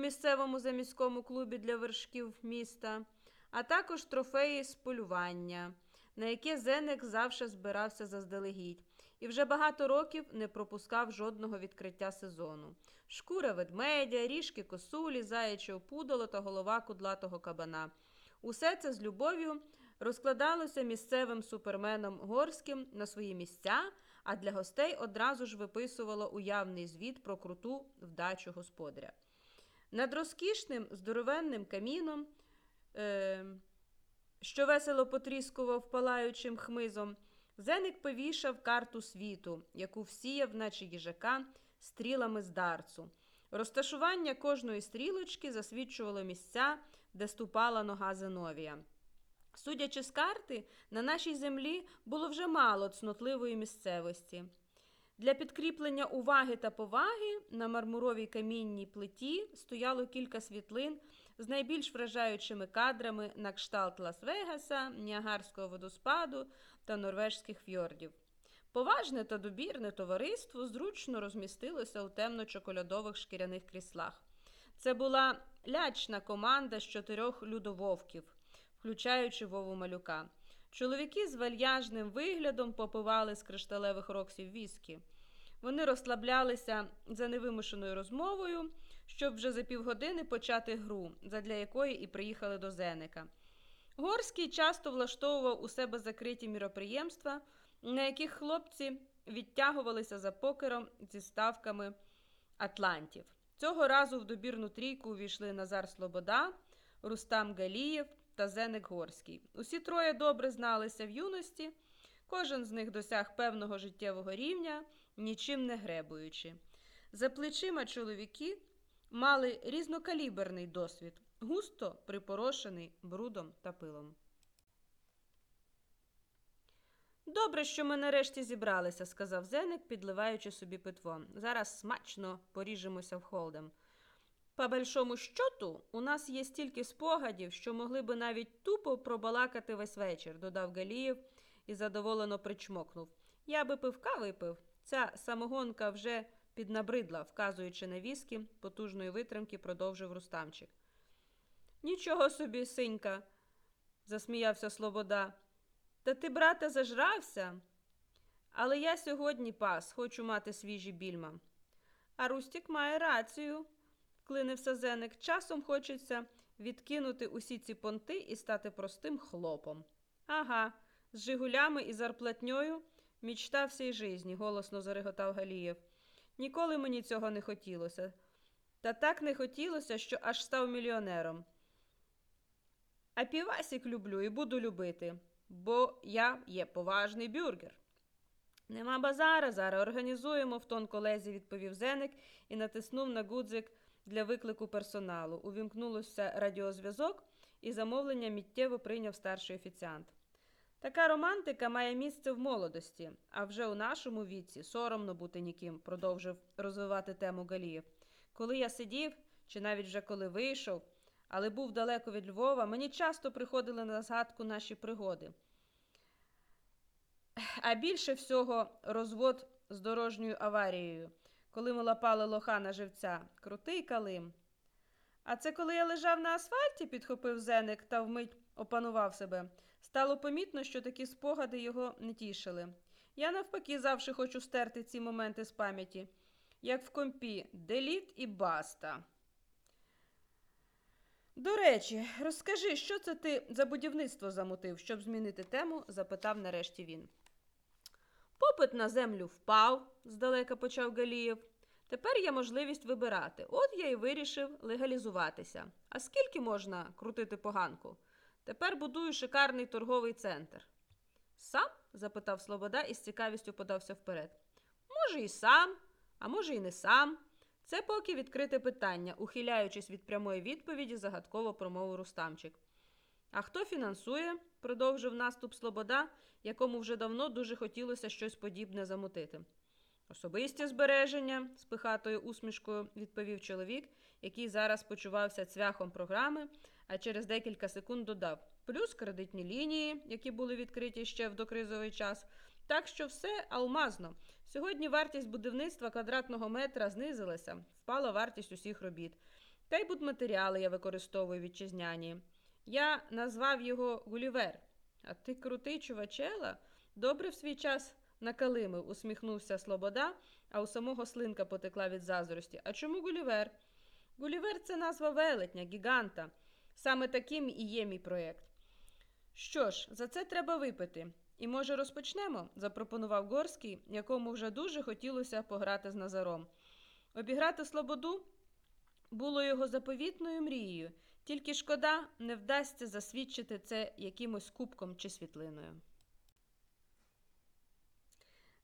місцевому заміському клубі для вершків міста, а також трофеї з полювання, на яке Зенек завжди збирався заздалегідь, і вже багато років не пропускав жодного відкриття сезону. Шкура ведмедя, ріжки косулі, заячого пудоло та голова кудлатого кабана. Усе це з любов'ю розкладалося місцевим суперменом Горським на свої місця, а для гостей одразу ж виписувало уявний звіт про круту вдачу господаря. Над розкішним здоровенним каміном, е, що весело потріскував палаючим хмизом, Зеник повішав карту світу, яку всіяв, наче їжака, стрілами з дарцу. Розташування кожної стрілочки засвідчувало місця, де ступала нога Зеновія. Судячи з карти, на нашій землі було вже мало цнотливої місцевості. Для підкріплення уваги та поваги на мармуровій камінній плиті стояло кілька світлин з найбільш вражаючими кадрами на кшталт Лас-Вегаса, Ніагарського водоспаду та норвежських фьордів. Поважне та добірне товариство зручно розмістилося у темно-чоколядових шкіряних кріслах. Це була лячна команда з чотирьох людововків, включаючи Вову Малюка. Чоловіки з вальяжним виглядом попивали з кришталевих роксів віскі. Вони розслаблялися за невимушеною розмовою, щоб вже за півгодини почати гру, задля якої і приїхали до Зеника. Горський часто влаштовував у себе закриті міроприємства, на яких хлопці відтягувалися за покером зі ставками атлантів. Цього разу в добірну трійку увійшли Назар Слобода, Рустам Галієв та Зеник Горський. Усі троє добре зналися в юності, кожен з них досяг певного життєвого рівня, нічим не гребуючи. За плечима чоловіки мали різнокаліберний досвід, густо припорошений брудом та пилом. Добре, що ми нарешті зібралися, сказав Зеник, підливаючи собі питво. Зараз смачно поріжемося в холдем. По большому щоту, у нас є стільки спогадів, що могли би навіть тупо пробалакати весь вечір, додав Галієв і задоволено причмокнув. Я би пивка випив. Ця самогонка вже піднабридла, вказуючи на віскі потужної витримки, продовжив Рустамчик. Нічого собі, синька, засміявся Слобода. Та ти, брате, зажрався. Але я сьогодні пас, хочу мати свіжі більма. А Рустік має рацію, вклинився Зеник. Часом хочеться відкинути усі ці понти і стати простим хлопом. Ага, з жигулями і зарплатньою мічта всій житті, голосно зареготав Галієв. Ніколи мені цього не хотілося. Та так не хотілося, що аж став мільйонером. А півасік люблю і буду любити, бо я є поважний бюргер. Нема базара, зараз організуємо в тон колезі, відповів Зеник і натиснув на гудзик для виклику персоналу. Увімкнулося радіозв'язок, і замовлення миттєво прийняв старший офіціант. Така романтика має місце в молодості, а вже у нашому віці соромно бути ніким, продовжив розвивати тему Галієв. Коли я сидів, чи навіть вже коли вийшов, але був далеко від Львова, мені часто приходили на згадку наші пригоди. А більше всього розвод з дорожньою аварією, коли ми лапали лоха на живця, крутий калим. А це коли я лежав на асфальті, підхопив зеник та вмить опанував себе. Стало помітно, що такі спогади його не тішили. Я навпаки завжди хочу стерти ці моменти з пам'яті, як в компі, деліт і баста. До речі, розкажи, що це ти за будівництво замутив, щоб змінити тему? запитав нарешті він. Попит на землю впав, здалека почав Галієв. Тепер є можливість вибирати. От я й вирішив легалізуватися. А скільки можна крутити поганку? Тепер будую шикарний торговий центр. Сам? запитав Слобода і з цікавістю подався вперед. Може, і сам, а може, і не сам. Це поки відкрите питання, ухиляючись від прямої відповіді, загадково промовив Рустамчик. А хто фінансує? Продовжив наступ Слобода, якому вже давно дуже хотілося щось подібне замутити. Особисті збереження, з пихатою усмішкою відповів чоловік, який зараз почувався цвяхом програми, а через декілька секунд додав: плюс кредитні лінії, які були відкриті ще в докризовий час. Так що все алмазно. Сьогодні вартість будівництва квадратного метра знизилася, впала вартість усіх робіт. Та й будматеріали я використовую вітчизняні. Я назвав його Гулівер. А ти крутий чувачела? Добре в свій час накалимив, усміхнувся Слобода, а у самого слинка потекла від заздрості. А чому Гулівер? Гулівер це назва велетня, гіганта. Саме таким і є мій проєкт. Що ж, за це треба випити. І, може, розпочнемо? запропонував Горський, якому вже дуже хотілося пограти з Назаром. Обіграти Слободу було його заповітною мрією, тільки шкода не вдасться засвідчити це якимось кубком чи світлиною.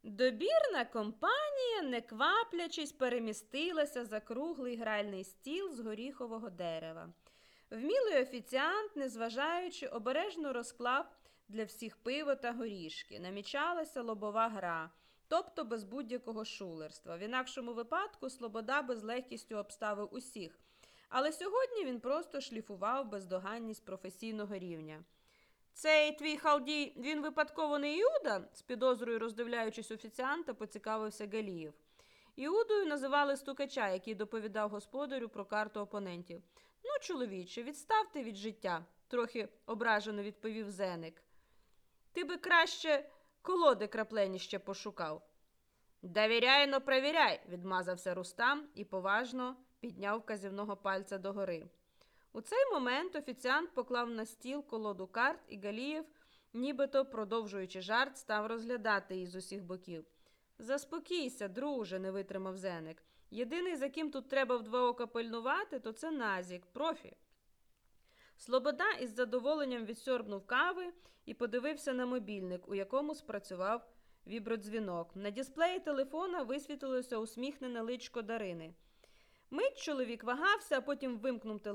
Добірна компанія, не кваплячись, перемістилася за круглий гральний стіл з горіхового дерева. Вмілий офіціант, незважаючи, обережно розклав для всіх пиво та горішки. Намічалася лобова гра, тобто без будь-якого шулерства. В інакшому випадку Слобода без легкістю обставив усіх. Але сьогодні він просто шліфував бездоганність професійного рівня. Цей твій халдій, він випадково не Іуда? з підозрою роздивляючись офіціанта, поцікавився Галієв. Іудою називали стукача, який доповідав господарю про карту опонентів. Ну, чоловіче, відставте від життя, трохи ображено відповів Зеник. Ти би краще колоди крапленіще пошукав. Довіряй, но провіряй, відмазався Рустам і поважно підняв казівного пальця догори. У цей момент офіціант поклав на стіл колоду карт, і Галієв, нібито продовжуючи жарт, став розглядати її з усіх боків. Заспокійся, друже, не витримав Зеник. Єдиний, за ким тут треба вдва ока пильнувати, то це Назік, профі. Слобода із задоволенням відсьорбнув кави і подивився на мобільник, у якому спрацював вібродзвінок. На дисплеї телефона висвітилося усміхнене личко Дарини. Мить чоловік вагався, а потім вимкнув телефон.